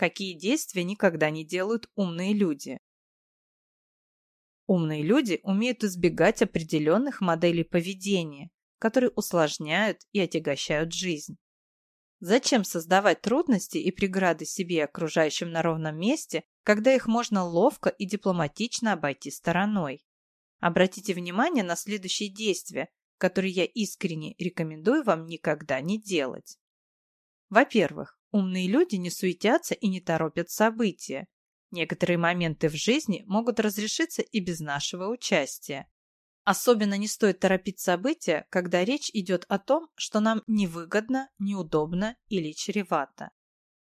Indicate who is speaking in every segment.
Speaker 1: Какие действия никогда не делают умные люди? Умные люди умеют избегать определенных моделей поведения, которые усложняют и отягощают жизнь. Зачем создавать трудности и преграды себе и окружающим на ровном месте, когда их можно ловко и дипломатично обойти стороной? Обратите внимание на следующие действия, которые я искренне рекомендую вам никогда не делать. Во-первых, умные люди не суетятся и не торопят события. Некоторые моменты в жизни могут разрешиться и без нашего участия. Особенно не стоит торопить события, когда речь идет о том, что нам невыгодно, неудобно или чревато.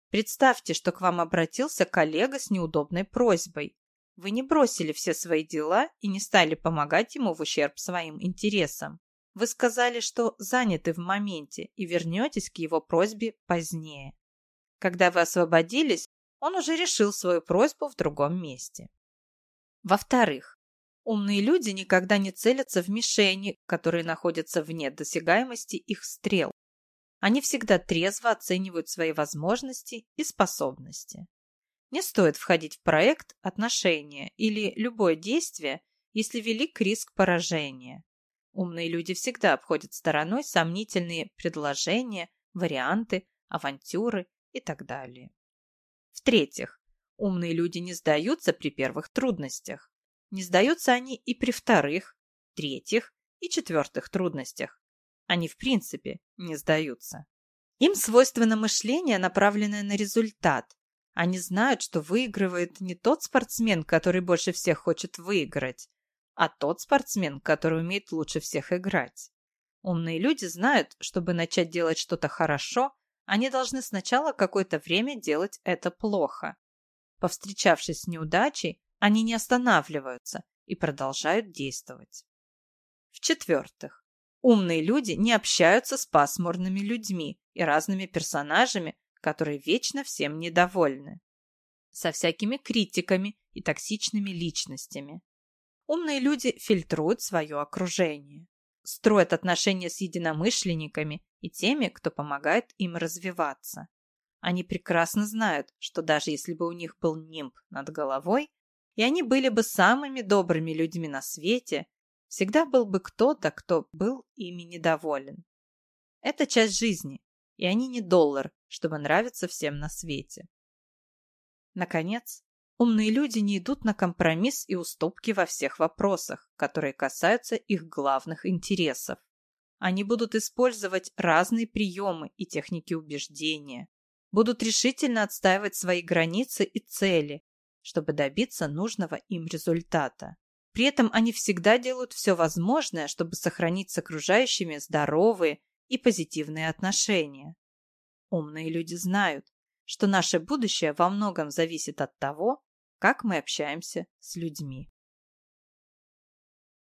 Speaker 1: Представьте, что к вам обратился коллега с неудобной просьбой. Вы не бросили все свои дела и не стали помогать ему в ущерб своим интересам. Вы сказали, что заняты в моменте и вернетесь к его просьбе позднее. Когда вы освободились, он уже решил свою просьбу в другом месте. Во-вторых, Умные люди никогда не целятся в мишени, которые находятся вне досягаемости их стрел. Они всегда трезво оценивают свои возможности и способности. Не стоит входить в проект, отношения или любое действие, если велик риск поражения. Умные люди всегда обходят стороной сомнительные предложения, варианты, авантюры и так далее. В-третьих, умные люди не сдаются при первых трудностях. Не сдаются они и при вторых, третьих и четвертых трудностях. Они в принципе не сдаются. Им свойственно мышление, направленное на результат. Они знают, что выигрывает не тот спортсмен, который больше всех хочет выиграть, а тот спортсмен, который умеет лучше всех играть. Умные люди знают, чтобы начать делать что-то хорошо, они должны сначала какое-то время делать это плохо. Повстречавшись с неудачей, они не останавливаются и продолжают действовать. В-четвертых, умные люди не общаются с пасмурными людьми и разными персонажами, которые вечно всем недовольны, со всякими критиками и токсичными личностями. Умные люди фильтруют свое окружение, строят отношения с единомышленниками и теми, кто помогает им развиваться. Они прекрасно знают, что даже если бы у них был нимб над головой, и они были бы самыми добрыми людьми на свете, всегда был бы кто-то, кто был ими недоволен. Это часть жизни, и они не доллар, чтобы нравиться всем на свете. Наконец, умные люди не идут на компромисс и уступки во всех вопросах, которые касаются их главных интересов. Они будут использовать разные приемы и техники убеждения, будут решительно отстаивать свои границы и цели, чтобы добиться нужного им результата. При этом они всегда делают все возможное, чтобы сохранить с окружающими здоровые и позитивные отношения. Умные люди знают, что наше будущее во многом зависит от того, как мы общаемся с людьми.